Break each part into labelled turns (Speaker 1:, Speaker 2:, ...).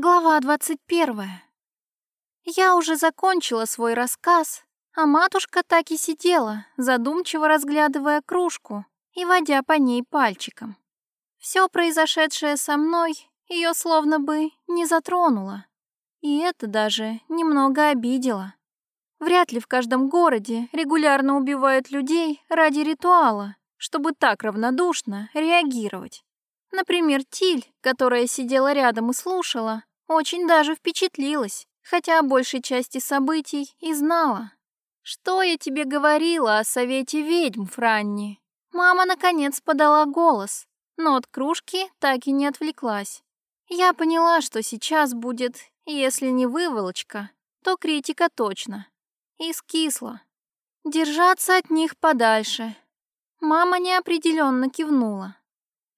Speaker 1: Глава 21. Я уже закончила свой рассказ, а матушка так и сидела, задумчиво разглядывая кружку и водя по ней пальчиком. Все произошедшее со мной ее словно бы не затронуло, и это даже немного обидело. Вряд ли в каждом городе регулярно убивают людей ради ритуала, чтобы так равнодушно реагировать. Например, Тиль, которая сидела рядом и слушала, очень даже впечатлилась, хотя о большей части событий и знала. «Что я тебе говорила о совете ведьм, Франни?» Мама, наконец, подала голос, но от кружки так и не отвлеклась. Я поняла, что сейчас будет, если не выволочка, то критика точно. И скисла. Держаться от них подальше. Мама неопределенно кивнула.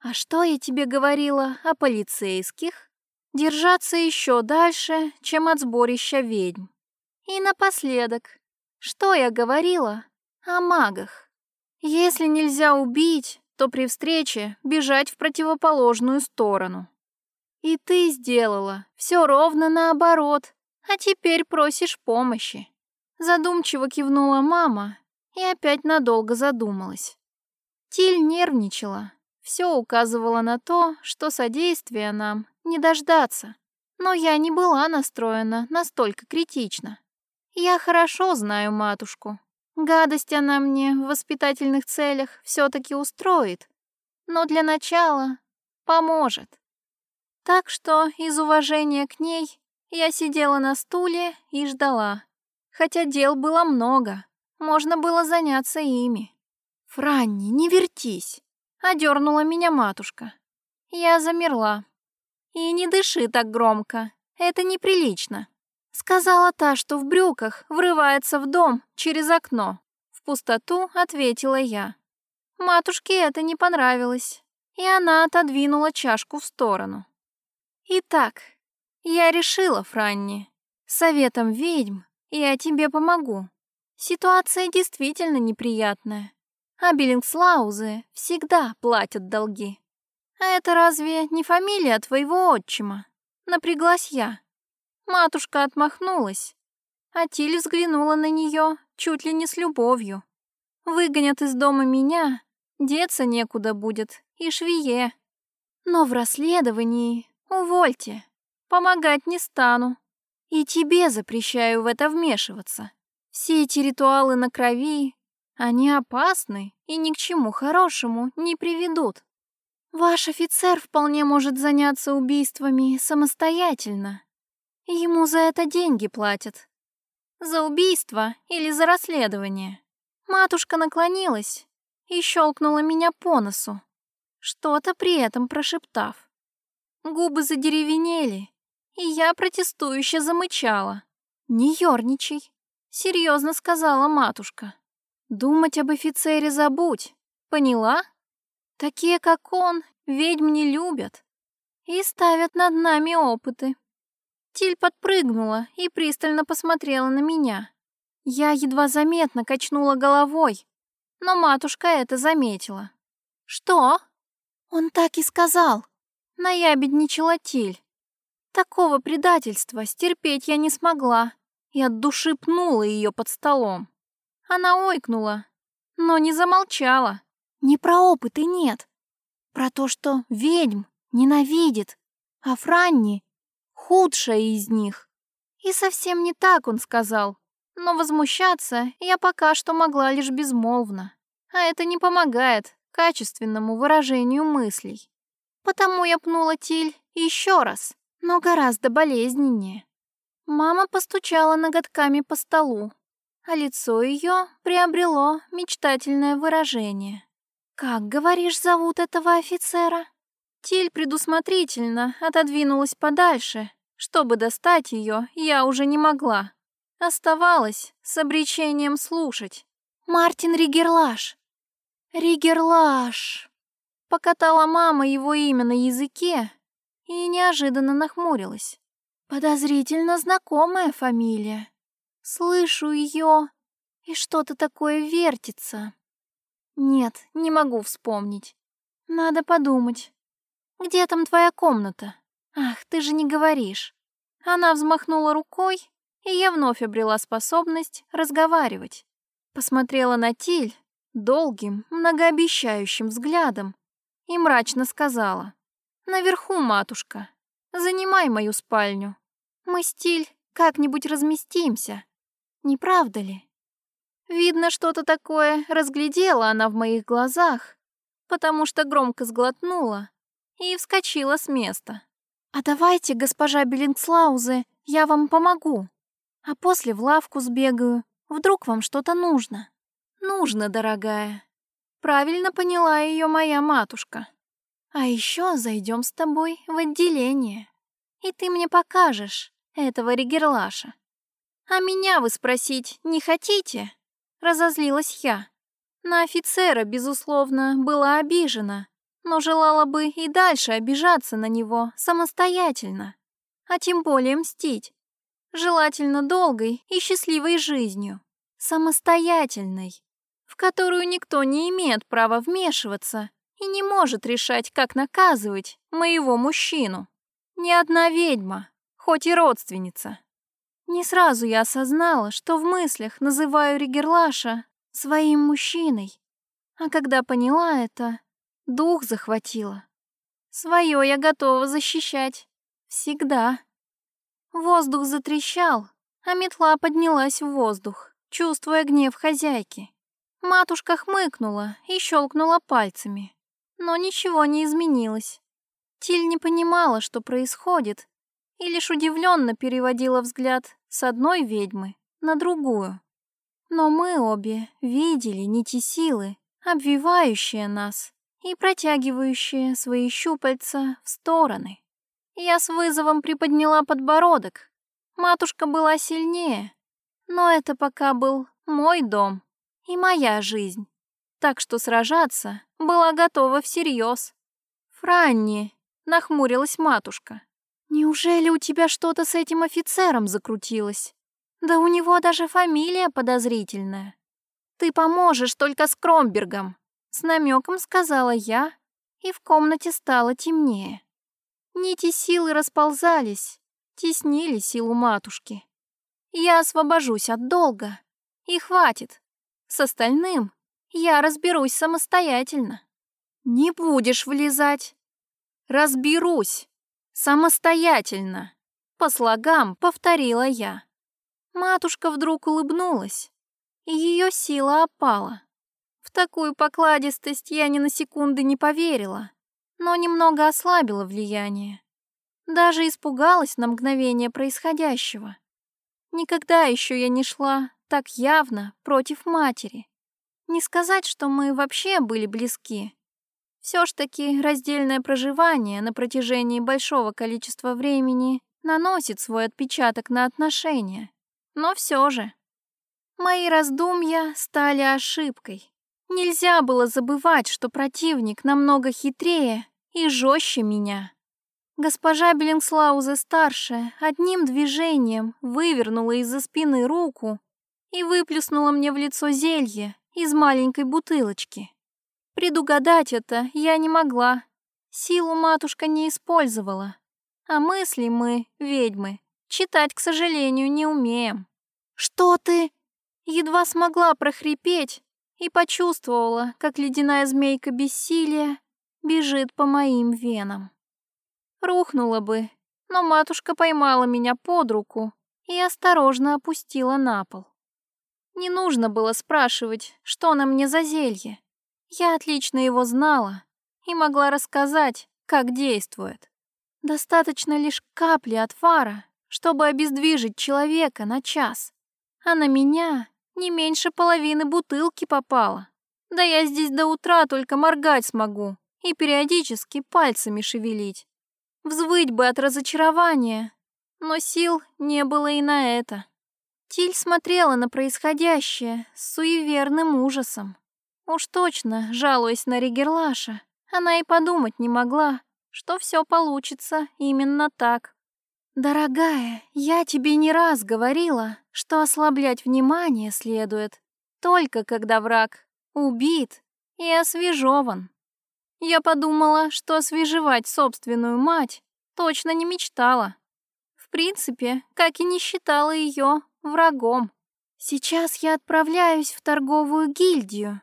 Speaker 1: «А что я тебе говорила о полицейских?» Держаться еще дальше, чем от сборища ведьм. И напоследок, что я говорила о магах? Если нельзя убить, то при встрече бежать в противоположную сторону. И ты сделала все ровно наоборот, а теперь просишь помощи. Задумчиво кивнула мама и опять надолго задумалась. Тиль нервничала. Все указывало на то, что содействия нам не дождаться. Но я не была настроена настолько критично. Я хорошо знаю матушку. Гадость она мне в воспитательных целях все таки устроит. Но для начала поможет. Так что из уважения к ней я сидела на стуле и ждала. Хотя дел было много, можно было заняться ими. «Франни, не вертись!» — одернула меня матушка. Я замерла. «И не дыши так громко, это неприлично», — сказала та, что в брюках врывается в дом через окно. В пустоту ответила я. Матушке это не понравилось, и она отодвинула чашку в сторону. «Итак, я решила, Франни, советом ведьм я тебе помогу. Ситуация действительно неприятная, а Биллингслаузы всегда платят долги. «А это разве не фамилия твоего отчима?» Напряглась я. Матушка отмахнулась, а Тиль взглянула на нее чуть ли не с любовью. «Выгонят из дома меня, деться некуда будет, и швее. Но в расследовании увольте, помогать не стану. И тебе запрещаю в это вмешиваться. Все эти ритуалы на крови, они опасны и ни к чему хорошему не приведут. Ваш офицер вполне может заняться убийствами самостоятельно. Ему за это деньги платят. За убийство или за расследование. Матушка наклонилась и щелкнула меня по носу, что-то при этом прошептав. Губы задеревенели, и я протестующе замычала. «Не ерничай», — серьезно сказала матушка. «Думать об офицере забудь, поняла?» Такие, как он, ведьм не любят и ставят над нами опыты. Тиль подпрыгнула и пристально посмотрела на меня. Я едва заметно качнула головой, но матушка это заметила. «Что?» «Он так и сказал», — наябедничала Тиль. Такого предательства стерпеть я не смогла и от души пнула ее под столом. Она ойкнула, но не замолчала. Не про опыты нет. Про то, что ведьм ненавидит, а Франни — худшая из них. И совсем не так он сказал. Но возмущаться я пока что могла лишь безмолвно. А это не помогает качественному выражению мыслей. Потому я пнула Тиль еще раз, но гораздо болезненнее. Мама постучала ноготками по столу, а лицо ее приобрело мечтательное выражение. «Как, говоришь, зовут этого офицера?» Тиль предусмотрительно отодвинулась подальше. Чтобы достать ее, я уже не могла. Оставалось с обречением слушать. «Мартин Ригерлаш!» «Ригерлаш!» Покатала мама его имя на языке и неожиданно нахмурилась. Подозрительно знакомая фамилия. Слышу ее, и что-то такое вертится. Нет, не могу вспомнить. Надо подумать. Где там твоя комната? Ах, ты же не говоришь. Она взмахнула рукой, и я вновь обрела способность разговаривать. Посмотрела на Тиль долгим, многообещающим взглядом и мрачно сказала. «Наверху, матушка, занимай мою спальню. Мы с Тиль как-нибудь разместимся. Не правда ли?» Видно, что-то такое разглядела она в моих глазах, потому что громко сглотнула и вскочила с места. «А давайте, госпожа Беллингслаузе, я вам помогу, а после в лавку сбегаю, вдруг вам что-то нужно». «Нужно, дорогая». Правильно поняла ее моя матушка. «А еще зайдем с тобой в отделение, и ты мне покажешь этого ригерлаша. А меня вы спросить не хотите?» Разозлилась я. На офицера, безусловно, была обижена, но желала бы и дальше обижаться на него самостоятельно, а тем более мстить. Желательно долгой и счастливой жизнью, самостоятельной, в которую никто не имеет права вмешиваться и не может решать, как наказывать моего мужчину. Ни одна ведьма, хоть и родственница. Не сразу я осознала, что в мыслях называю Ригерлаша своим мужчиной. А когда поняла это, дух захватила. Своё я готова защищать. Всегда. Воздух затрещал, а метла поднялась в воздух, чувствуя гнев хозяйки. Матушка хмыкнула и щелкнула пальцами, но ничего не изменилось. Тиль не понимала, что происходит, и лишь удивленно переводила взгляд с одной ведьмы на другую. Но мы обе видели нити силы, обвивающие нас и протягивающие свои щупальца в стороны. Я с вызовом приподняла подбородок. Матушка была сильнее, но это пока был мой дом и моя жизнь, так что сражаться была готова всерьез. «Франни», — нахмурилась матушка, Неужели у тебя что-то с этим офицером закрутилось? Да у него даже фамилия подозрительная. Ты поможешь только с Кромбергом, с намеком сказала я, и в комнате стало темнее. Нити силы расползались, теснили силу матушки. Я освобожусь от долга, и хватит. С остальным я разберусь самостоятельно. Не будешь влезать. Разберусь. Самостоятельно. По слогам повторила я. Матушка вдруг улыбнулась, и ее сила опала. В такую покладистость я ни на секунды не поверила, но немного ослабила влияние. Даже испугалась на мгновение происходящего. Никогда еще я не шла так явно против матери. Не сказать, что мы вообще были близки, все ж таки раздельное проживание на протяжении большого количества времени наносит свой отпечаток на отношения. Но все же. Мои раздумья стали ошибкой. Нельзя было забывать, что противник намного хитрее и жестче меня. Госпожа Беллингслаузе-старшая одним движением вывернула из-за спины руку и выплюснула мне в лицо зелье из маленькой бутылочки. Предугадать это я не могла. Силу матушка не использовала. А мысли мы, ведьмы, читать, к сожалению, не умеем. «Что ты?» Едва смогла прохрипеть и почувствовала, как ледяная змейка бессилия бежит по моим венам. Рухнула бы, но матушка поймала меня под руку и осторожно опустила на пол. Не нужно было спрашивать, что на мне за зелье. Я отлично его знала и могла рассказать, как действует. Достаточно лишь капли от фара, чтобы обездвижить человека на час. А на меня не меньше половины бутылки попало. Да я здесь до утра только моргать смогу и периодически пальцами шевелить. Взвыть бы от разочарования, но сил не было и на это. Тиль смотрела на происходящее с суеверным ужасом. Уж точно, жалуясь на Ригерлаша, она и подумать не могла, что все получится именно так. «Дорогая, я тебе не раз говорила, что ослаблять внимание следует, только когда враг убит и освежеван. Я подумала, что освежевать собственную мать точно не мечтала. В принципе, как и не считала ее врагом. Сейчас я отправляюсь в торговую гильдию.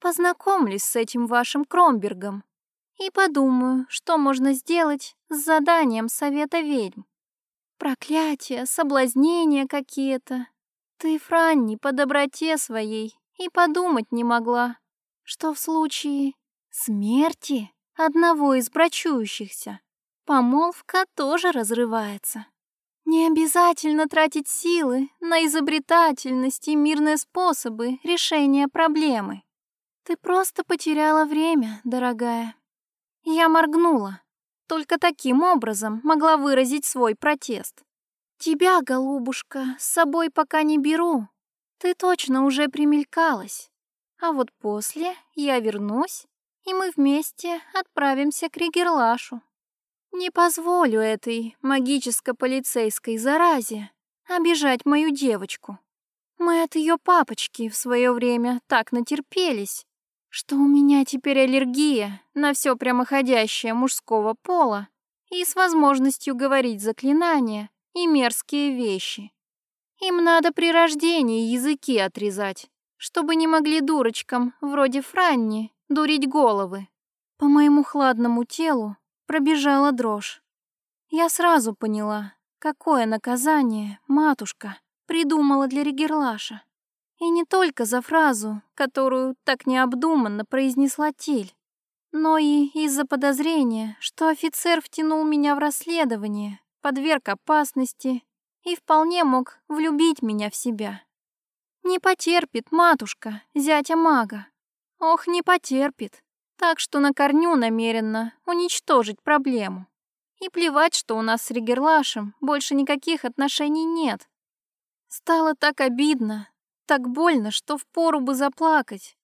Speaker 1: Познакомлюсь с этим вашим Кромбергом и подумаю, что можно сделать с заданием Совета ведьм. Проклятия, соблазнения какие-то. Ты, Франни, по доброте своей и подумать не могла, что в случае смерти одного из брачующихся помолвка тоже разрывается. Не обязательно тратить силы на изобретательность и мирные способы решения проблемы. Ты просто потеряла время, дорогая. Я моргнула. Только таким образом могла выразить свой протест. Тебя, голубушка, с собой пока не беру. Ты точно уже примелькалась. А вот после я вернусь, и мы вместе отправимся к Ригерлашу. Не позволю этой магическо-полицейской заразе обижать мою девочку. Мы от ее папочки в свое время так натерпелись, что у меня теперь аллергия на все прямоходящее мужского пола и с возможностью говорить заклинания и мерзкие вещи. Им надо при рождении языки отрезать, чтобы не могли дурочкам, вроде Франни, дурить головы. По моему хладному телу пробежала дрожь. Я сразу поняла, какое наказание матушка придумала для Ригерлаша. И не только за фразу, которую так необдуманно произнесла Тиль, но и из-за подозрения, что офицер втянул меня в расследование, подверг опасности и вполне мог влюбить меня в себя. Не потерпит матушка, зятя мага. Ох, не потерпит. Так что на корню намеренно уничтожить проблему. И плевать, что у нас с Ригерлашем больше никаких отношений нет. Стало так обидно, так больно, что впору бы заплакать.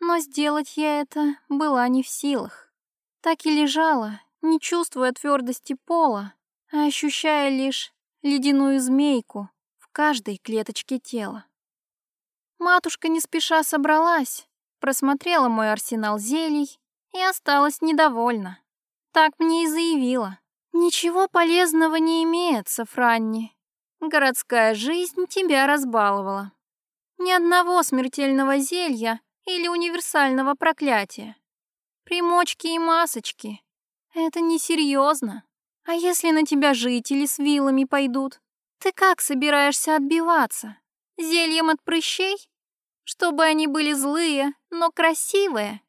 Speaker 1: Но сделать я это была не в силах. Так и лежала, не чувствуя твердости пола, а ощущая лишь ледяную змейку в каждой клеточке тела. Матушка не спеша собралась, просмотрела мой арсенал зелий и осталась недовольна. Так мне и заявила. «Ничего полезного не имеется, Франни. Городская жизнь тебя разбаловала. Ни одного смертельного зелья или универсального проклятия. Примочки и масочки. Это несерьезно. А если на тебя жители с вилами пойдут? Ты как собираешься отбиваться? Зельем от прыщей? Чтобы они были злые, но красивые?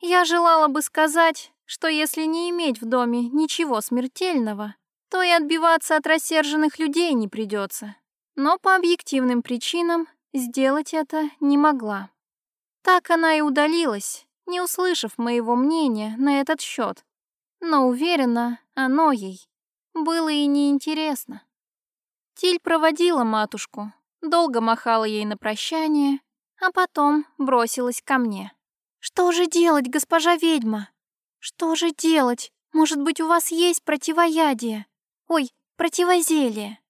Speaker 1: Я желала бы сказать, что если не иметь в доме ничего смертельного, то и отбиваться от рассерженных людей не придется. Но по объективным причинам сделать это не могла. Так она и удалилась, не услышав моего мнения на этот счет. Но уверена, оно ей было и неинтересно. Тиль проводила матушку, долго махала ей на прощание, а потом бросилась ко мне. «Что же делать, госпожа ведьма? Что же делать? Может быть, у вас есть противоядие? Ой, противозелие?»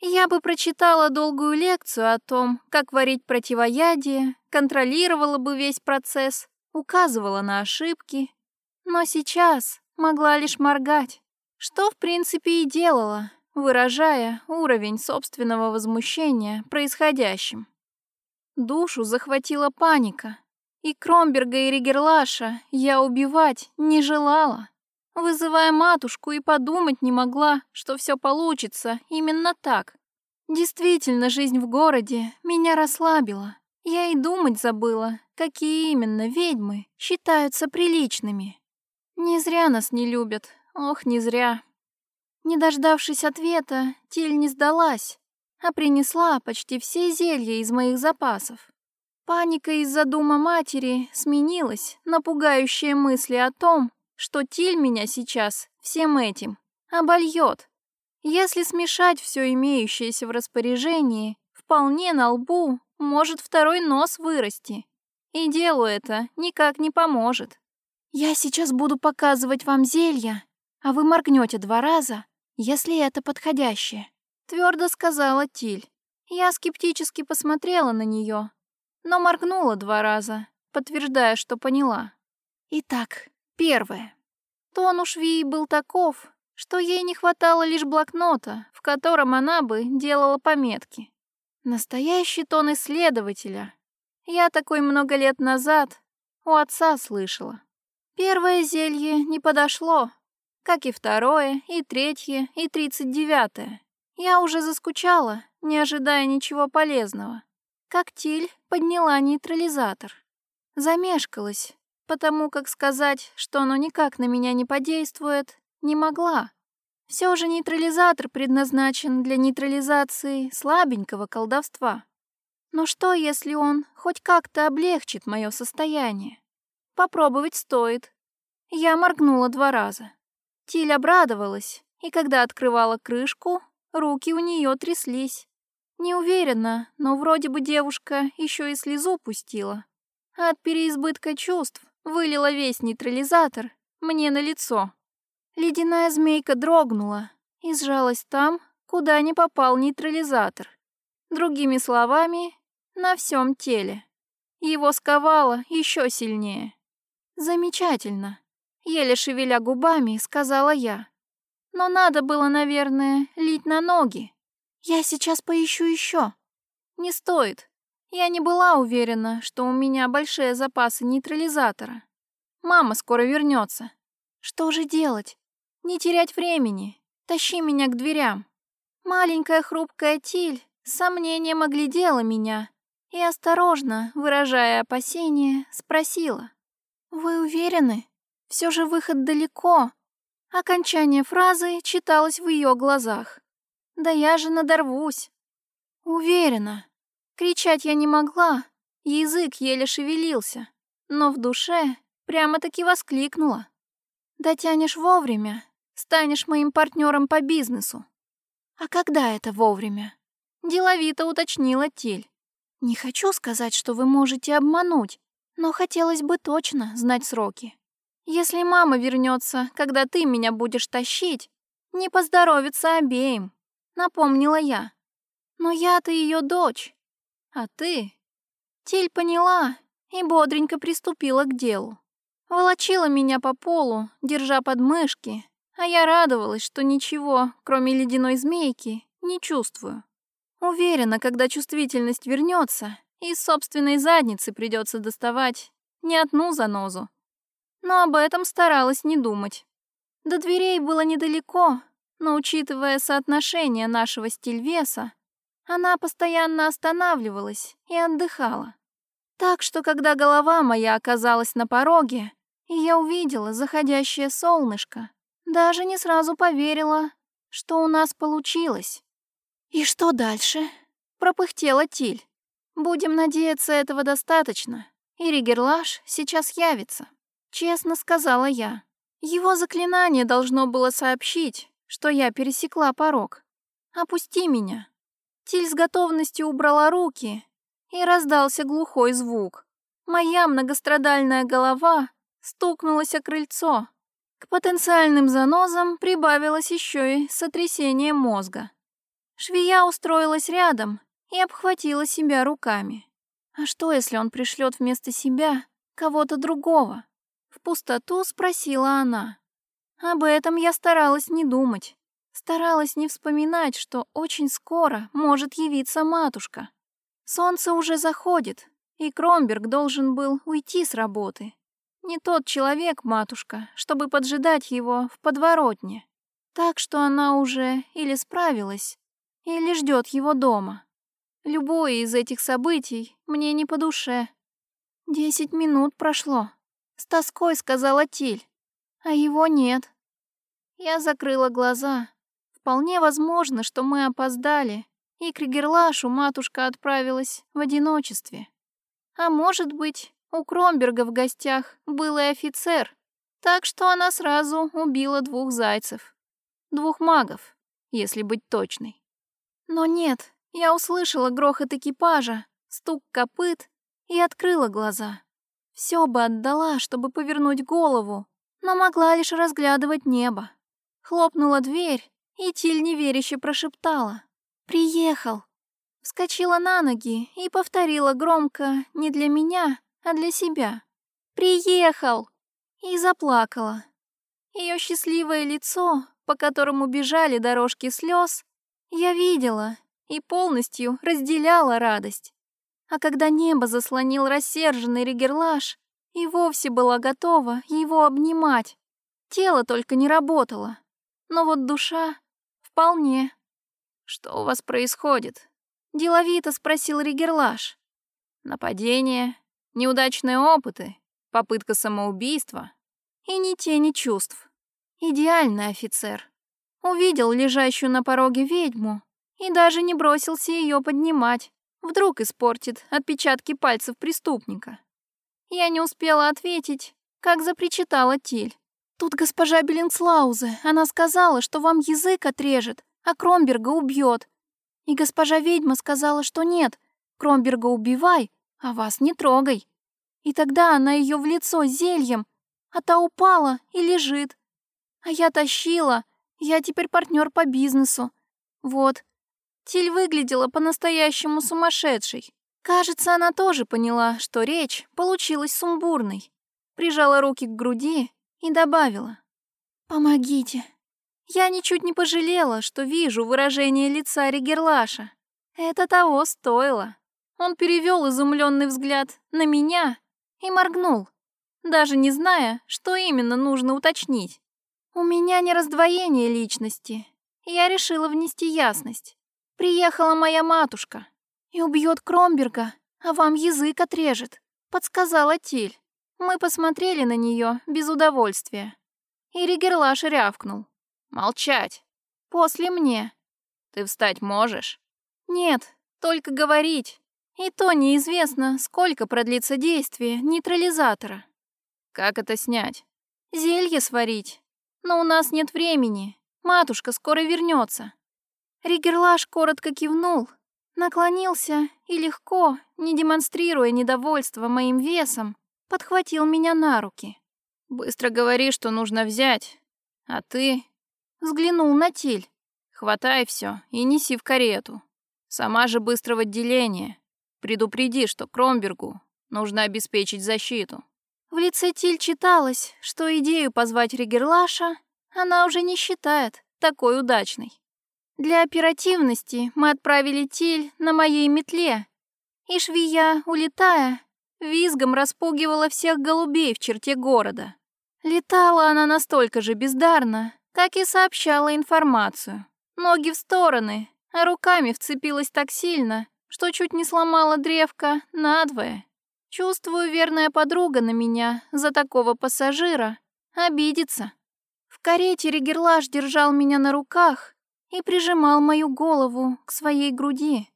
Speaker 1: Я бы прочитала долгую лекцию о том, как варить противоядие, контролировала бы весь процесс, указывала на ошибки. Но сейчас могла лишь моргать, что в принципе и делала, выражая уровень собственного возмущения происходящим. Душу захватила паника, и Кромберга и Ригерлаша я убивать не желала. Вызывая матушку и подумать не могла, что все получится именно так. Действительно, жизнь в городе меня расслабила. Я и думать забыла, какие именно ведьмы считаются приличными. Не зря нас не любят, ох, не зря. Не дождавшись ответа, Тиль не сдалась, а принесла почти все зелья из моих запасов. Паника из-за дума матери сменилась на пугающие мысли о том, что Тиль меня сейчас всем этим обольет. Если смешать все имеющееся в распоряжении, вполне на лбу может второй нос вырасти. И делу это никак не поможет. Я сейчас буду показывать вам зелья, а вы моргнете два раза, если это подходящее, твердо сказала Тиль. Я скептически посмотрела на нее, но моргнула два раза, подтверждая, что поняла. Итак, первое. Тон у швеи был таков, что ей не хватало лишь блокнота, в котором она бы делала пометки. Настоящий тон исследователя. Я такой много лет назад у отца слышала. Первое зелье не подошло, как и второе, и третье, и тридцать девятое. Я уже заскучала, не ожидая ничего полезного. Как Тиль подняла нейтрализатор. Замешкалась, потому как сказать, что оно никак на меня не подействует, не могла. Все же нейтрализатор предназначен для нейтрализации слабенького колдовства. Но что, если он хоть как-то облегчит мое состояние? Попробовать стоит. Я моргнула два раза. Тиль обрадовалась, и когда открывала крышку, руки у нее тряслись. Не уверена, но вроде бы девушка еще и слезу пустила. От переизбытка чувств вылила весь нейтрализатор мне на лицо. Ледяная змейка дрогнула и сжалась там, куда не попал нейтрализатор. Другими словами, на всем теле. Его сковало еще сильнее. «Замечательно», — еле шевеля губами, сказала я. «Но надо было, наверное, лить на ноги. Я сейчас поищу еще. Не стоит. Я не была уверена, что у меня большие запасы нейтрализатора. Мама скоро вернется. Что же делать? Не терять времени. Тащи меня к дверям. Маленькая хрупкая Тиль с сомнением оглядела меня и осторожно, выражая опасение, спросила. «Вы уверены? Все же выход далеко». Окончание фразы читалось в ее глазах. «Да я же надорвусь». «Уверена». Кричать я не могла, язык еле шевелился, но в душе прямо-таки воскликнула. «Дотянешь вовремя, станешь моим партнером по бизнесу. А когда это вовремя? Деловито уточнила Тиль. Не хочу сказать, что вы можете обмануть, но хотелось бы точно знать сроки. Если мама вернется, когда ты меня будешь тащить, не поздоровится обеим, напомнила я. Но я-то ее дочь, а ты... Тиль поняла и бодренько приступила к делу. Волочила меня по полу, держа подмышки, а я радовалась, что ничего, кроме ледяной змейки, не чувствую. Уверена, когда чувствительность вернется, из собственной задницы придется доставать не одну занозу. Но об этом старалась не думать. До дверей было недалеко, но, учитывая соотношение нашего стиль-веса, она постоянно останавливалась и отдыхала. Так что, когда голова моя оказалась на пороге, и я увидела заходящее солнышко, даже не сразу поверила, что у нас получилось. «И что дальше?» — пропыхтела Тиль. «Будем надеяться, этого достаточно. И Ригерлаш сейчас явится», — честно сказала я. Его заклинание должно было сообщить, что я пересекла порог. «Опусти меня». Тиль с готовностью убрала руки, и раздался глухой звук. Моя многострадальная голова стукнулась о крыльцо. К потенциальным занозам прибавилось еще и сотрясение мозга. Швея устроилась рядом и обхватила себя руками. А что, если он пришлет вместо себя кого-то другого? В пустоту спросила она. Об этом я старалась не думать. Старалась не вспоминать, что очень скоро может явиться матушка. Солнце уже заходит, и Кромберг должен был уйти с работы. Не тот человек, матушка, чтобы поджидать его в подворотне. Так что она уже или справилась, или ждет его дома. Любое из этих событий мне не по душе. Десять минут прошло. С тоской сказала Тиль. А его нет. Я закрыла глаза. Вполне возможно, что мы опоздали, и к Ригерлашу матушка отправилась в одиночестве. А может быть, у Кромберга в гостях был и офицер, так что она сразу убила двух зайцев. Двух магов, если быть точной. Но нет, я услышала грохот экипажа, стук копыт и открыла глаза. Все бы отдала, чтобы повернуть голову, но могла лишь разглядывать небо. Хлопнула дверь, и Тиль неверяще прошептала. «Приехал!» Вскочила на ноги и повторила громко не для меня, а для себя. «Приехал!» И заплакала. Ее счастливое лицо по которому бежали дорожки слез, я видела и полностью разделяла радость. А когда небо заслонил рассерженный ригерлаж, и вовсе была готова его обнимать. Тело только не работало, но вот душа вполне. «Что у вас происходит?» — деловито спросил Ригерлаш. «Нападение, неудачные опыты, попытка самоубийства и ни тени чувств. Идеальный офицер. Увидел лежащую на пороге ведьму и даже не бросился ее поднимать. Вдруг испортит отпечатки пальцев преступника. Я не успела ответить, как запричитала Тиль. Тут госпожа Беллинслаузе, она сказала, что вам язык отрежет, а Кромберга убьет. И госпожа ведьма сказала, что нет, Кромберга убивай, а вас не трогай. И тогда она ее в лицо зельем, а та упала и лежит. А я тащила, я теперь партнер по бизнесу. Вот. Тиль выглядела по-настоящему сумасшедшей. Кажется, она тоже поняла, что речь получилась сумбурной. Прижала руки к груди и добавила. «Помогите». Я ничуть не пожалела, что вижу выражение лица Ригерлаша. Это того стоило. Он перевел изумленный взгляд на меня и моргнул, даже не зная, что именно нужно уточнить. У меня не раздвоение личности. Я решила внести ясность. Приехала моя матушка и убьет Кромберга, а вам язык отрежет, подсказала Тиль. Мы посмотрели на нее без удовольствия. И Ригерлаш рявкнул. «Молчать!» «После мне». «Ты встать можешь?» «Нет, только говорить. И то неизвестно, сколько продлится действие нейтрализатора». «Как это снять?» «Зелье сварить. Но у нас нет времени. Матушка скоро вернется. Ригерлаш коротко кивнул, наклонился и легко, не демонстрируя недовольства моим весом, подхватил меня на руки. «Быстро говори, что нужно взять, а ты...» Взглянул на Тиль. «Хватай все и неси в карету. Сама же быстро в отделение. Предупреди, что Кромбергу нужно обеспечить защиту». В лице Тиль читалось, что идею позвать Ригерлаша она уже не считает такой удачной. Для оперативности мы отправили Тиль на моей метле, и швея, улетая, визгом распугивала всех голубей в черте города. Летала она настолько же бездарно, как и сообщала информацию. Ноги в стороны, а руками вцепилась так сильно, что чуть не сломала древко надвое. Чувствую, верная подруга на меня за такого пассажира обидится. В карете Ригерлаш держал меня на руках и прижимал мою голову к своей груди.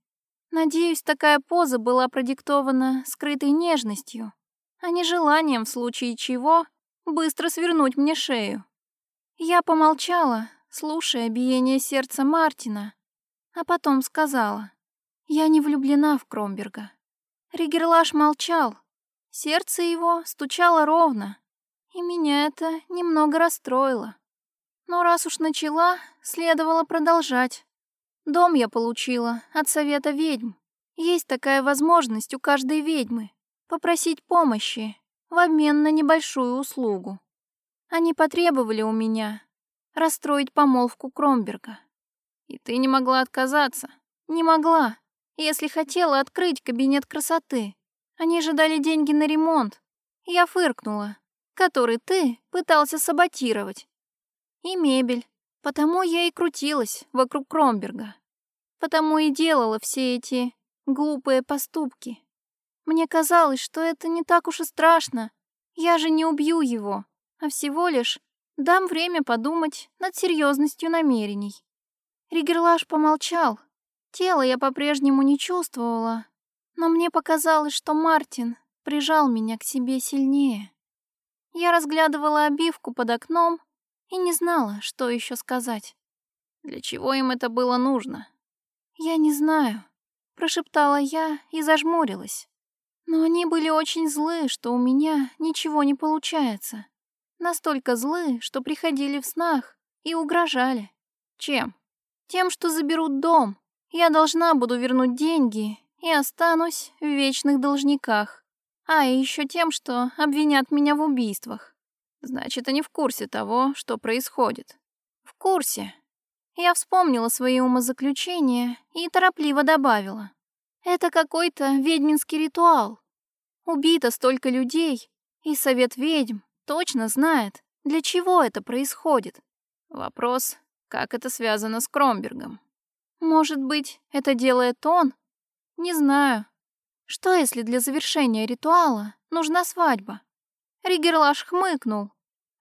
Speaker 1: Надеюсь, такая поза была продиктована скрытой нежностью, а не желанием в случае чего быстро свернуть мне шею. Я помолчала, слушая биение сердца Мартина, а потом сказала, «Я не влюблена в Кромберга». Ригерлаш молчал, сердце его стучало ровно, и меня это немного расстроило. Но раз уж начала, следовало продолжать. Дом я получила от совета ведьм. Есть такая возможность у каждой ведьмы попросить помощи в обмен на небольшую услугу. Они потребовали у меня расстроить помолвку Кромберга. И ты не могла отказаться? Не могла, если хотела открыть кабинет красоты. Они же дали деньги на ремонт. Я фыркнула, который ты пытался саботировать. И мебель. Потому я и крутилась вокруг Кромберга. Потому и делала все эти глупые поступки. Мне казалось, что это не так уж и страшно. Я же не убью его, а всего лишь дам время подумать над серьезностью намерений. Ригерлаш помолчал. Тело я по-прежнему не чувствовала, но мне показалось, что Мартин прижал меня к себе сильнее. Я разглядывала обивку под окном и не знала, что еще сказать. Для чего им это было нужно? Я не знаю, прошептала я и зажмурилась. Но они были очень злы, что у меня ничего не получается. Настолько злы, что приходили в снах и угрожали. Чем? Тем, что заберут дом. Я должна буду вернуть деньги и останусь в вечных должниках. А, еще тем, что обвинят меня в убийствах. Значит, они в курсе того, что происходит. В курсе». Я вспомнила свои умозаключения и торопливо добавила. «Это какой-то ведьминский ритуал. Убито столько людей, и совет ведьм точно знает, для чего это происходит. Вопрос, как это связано с Кромбергом? Может быть, это делает он? Не знаю. Что, если для завершения ритуала нужна свадьба? Ригерлаш хмыкнул,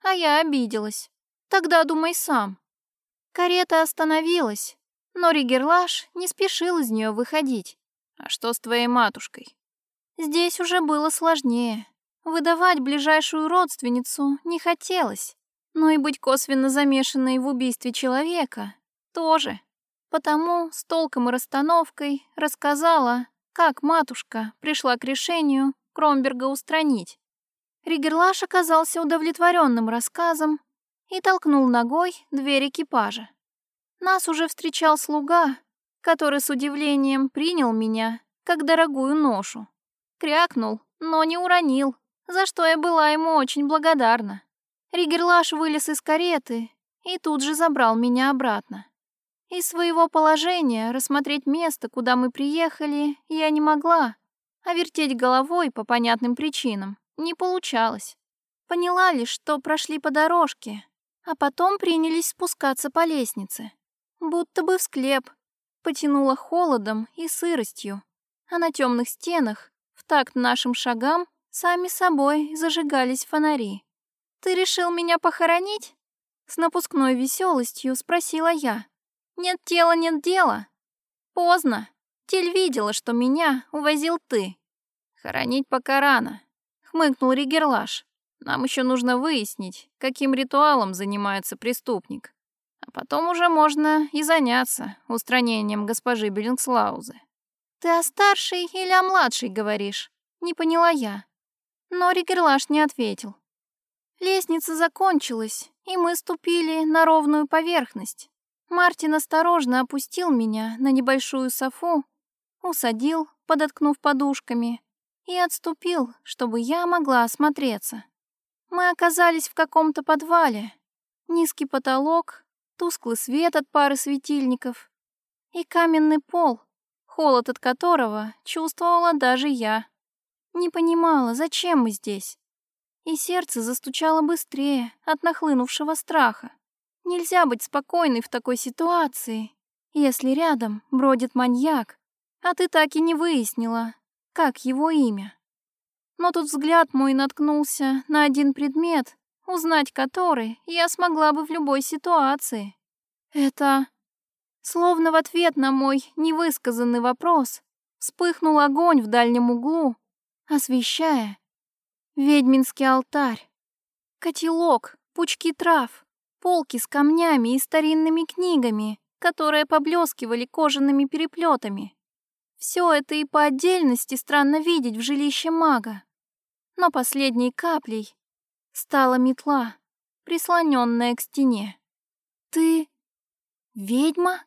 Speaker 1: а я обиделась. Тогда думай сам. Карета остановилась, но Ригерлаш не спешил из нее выходить. А что с твоей матушкой? Здесь уже было сложнее. Выдавать ближайшую родственницу не хотелось, но и быть косвенно замешанной в убийстве человека тоже. Потому с толком и расстановкой рассказала, как матушка пришла к решению Кромберга устранить. Ригерлаш оказался удовлетворенным рассказом и толкнул ногой дверь экипажа. Нас уже встречал слуга, который с удивлением принял меня как дорогую ношу. Крякнул, но не уронил, за что я была ему очень благодарна. Ригерлаш вылез из кареты и тут же забрал меня обратно. Из своего положения рассмотреть место, куда мы приехали, я не могла, а вертеть головой по понятным причинам не получалось. Поняла лишь, что прошли по дорожке, а потом принялись спускаться по лестнице. Будто бы в склеп. Потянуло холодом и сыростью, а на темных стенах, в такт нашим шагам, Сами собой зажигались фонари. «Ты решил меня похоронить?» С напускной веселостью спросила я. «Нет тела, нет дела». «Поздно. Тель видела, что меня увозил ты». «Хоронить пока рано», — хмыкнул Ригерлаш. «Нам еще нужно выяснить, каким ритуалом занимается преступник. А потом уже можно и заняться устранением госпожи Беллингслаузы». «Ты о старшей или о младшей говоришь?» Не поняла я но Ригерлаш не ответил. Лестница закончилась, и мы ступили на ровную поверхность. Мартин осторожно опустил меня на небольшую софу, усадил, подоткнув подушками, и отступил, чтобы я могла осмотреться. Мы оказались в каком-то подвале. Низкий потолок, тусклый свет от пары светильников и каменный пол, холод от которого чувствовала даже я. Не понимала, зачем мы здесь. И сердце застучало быстрее от нахлынувшего страха. Нельзя быть спокойной в такой ситуации, если рядом бродит маньяк, а ты так и не выяснила, как его имя. Но тут взгляд мой наткнулся на один предмет, узнать который я смогла бы в любой ситуации. Это... Словно в ответ на мой невысказанный вопрос вспыхнул огонь в дальнем углу, освещая ведьминский алтарь, котелок, пучки трав, полки с камнями и старинными книгами, которые поблескивали кожаными переплетами. Все это и по отдельности странно видеть в жилище мага. Но последней каплей стала метла, прислоненная к стене. «Ты ведьма?»